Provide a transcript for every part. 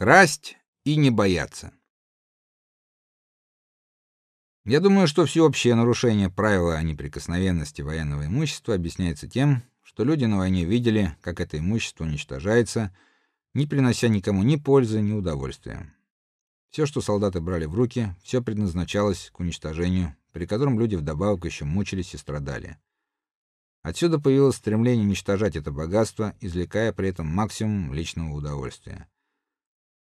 Красть и не бояться. Я думаю, что всеобщее нарушение правила о неприкосновенности военного имущества объясняется тем, что люди на войне видели, как это имущество уничтожается, не принося никому ни пользы, ни удовольствия. Все, что солдаты брали в руки, все предназначалось к уничтожению, при котором люди вдобавок еще мучились и страдали. Отсюда появилось стремление уничтожать это богатство, извлекая при этом максимум личного удовольствия.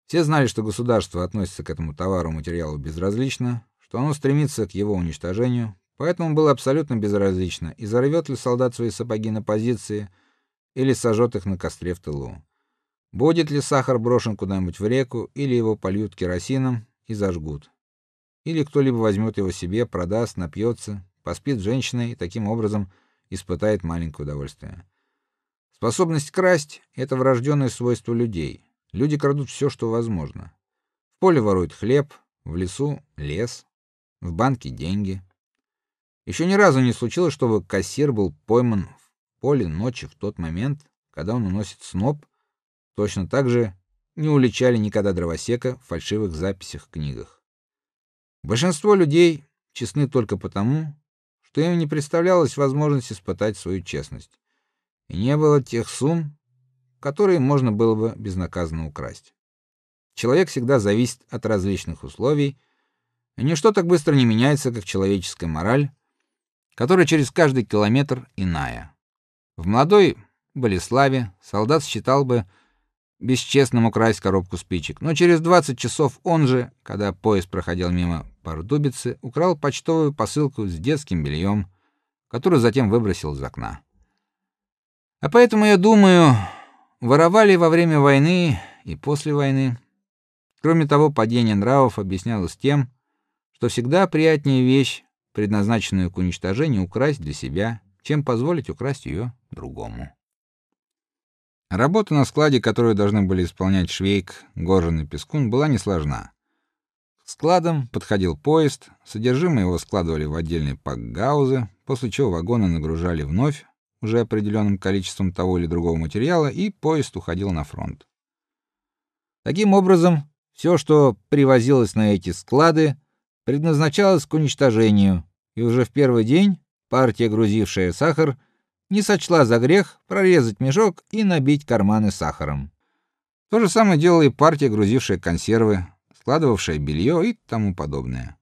Все знали, что государство относится к этому товару материалу безразлично, что оно стремится к его уничтожению, поэтому было абсолютно безразлично, и ли солдат свои сапоги на позиции или сожжет их на костре в тылу. Будет ли сахар брошен куда-нибудь в реку или его польют керосином и зажгут. Или кто-либо возьмет его себе, продаст, напьется, поспит с женщиной и таким образом испытает маленькое удовольствие. Способность красть это врожденное свойство людей. Люди крадут все, что возможно. В поле воруют хлеб, в лесу лес, в банке деньги. Еще ни разу не случилось, чтобы кассир был пойман в поле ночью в тот момент, когда он уносит сноп. Точно так же не уличали никогда дровосека в фальшивых записях в книгах. Большинство людей честны только потому, что им не представлялось возможности испытать свою честность. И не было тех сумм, которые можно было бы безнаказанно украсть. Человек всегда зависит от различных условий, и ничто так быстро не меняется, как человеческая мораль, которая через каждый километр иная. В молодой Болеславе солдат считал бы бесчестным украсть коробку спичек, но через 20 часов он же, когда поезд проходил мимо Пардубицы, украл почтовую посылку с детским бельем, которую затем выбросил из окна. А поэтому я думаю, Воровали во время войны и после войны. Кроме того, падение нравов объяснялось тем, что всегда приятнее вещь, предназначенную к уничтожению, украсть для себя, чем позволить украсть ее другому. Работа на складе, которую должны были исполнять Швейк, Горжин и Пескун, была несложна. К складам подходил поезд, содержимое его складывали в отдельные пакгаузы, после чего вагоны нагружали вновь, уже определенным количеством того или другого материала, и поезд уходил на фронт. Таким образом, все, что привозилось на эти склады, предназначалось к уничтожению, и уже в первый день партия, грузившая сахар, не сочла за грех прорезать мешок и набить карманы сахаром. То же самое делала и партия, грузившая консервы, складывавшая белье и тому подобное.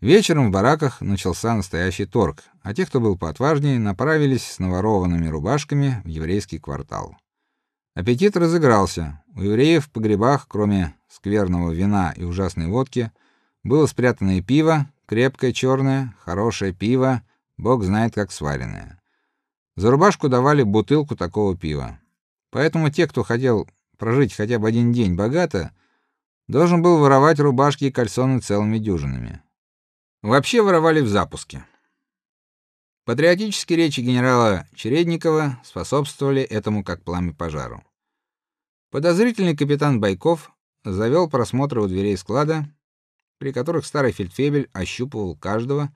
Вечером в бараках начался настоящий торг, а те, кто был поотважнее, направились с наворованными рубашками в еврейский квартал. Аппетит разыгрался. У евреев в погребах, кроме скверного вина и ужасной водки, было спрятано и пиво, крепкое черное, хорошее пиво, бог знает как сваренное. За рубашку давали бутылку такого пива. Поэтому те, кто хотел прожить хотя бы один день богато, должен был воровать рубашки и кальсоны целыми дюжинами. Вообще воровали в запуске. Патриотические речи генерала Чередникова способствовали этому как пламя пожару. Подозрительный капитан Байков завел просмотры у дверей склада, при которых старый фельдфебель ощупывал каждого,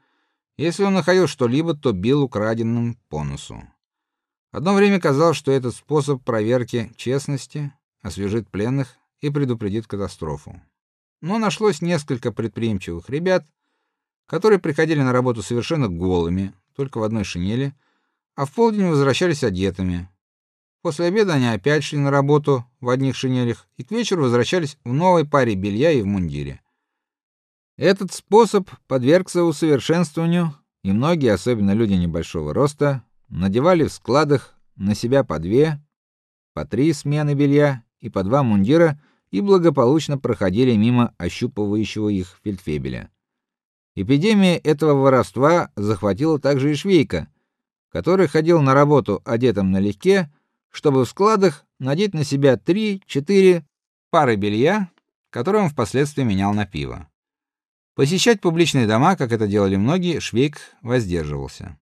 если он находил что-либо, то бил украденным по носу. Одно время казалось, что этот способ проверки честности освежит пленных и предупредит катастрофу. Но нашлось несколько предприимчивых ребят, которые приходили на работу совершенно голыми, только в одной шинели, а в полдень возвращались одетыми. После обеда они опять шли на работу в одних шинелях и к вечеру возвращались в новой паре белья и в мундире. Этот способ подвергся усовершенствованию, и многие, особенно люди небольшого роста, надевали в складах на себя по две, по три смены белья и по два мундира и благополучно проходили мимо ощупывающего их фельдфебеля. Эпидемия этого воровства захватила также и Швейка, который ходил на работу одетым налегке, чтобы в складах надеть на себя 3-4 пары белья, которые он впоследствии менял на пиво. Посещать публичные дома, как это делали многие, Швейк воздерживался.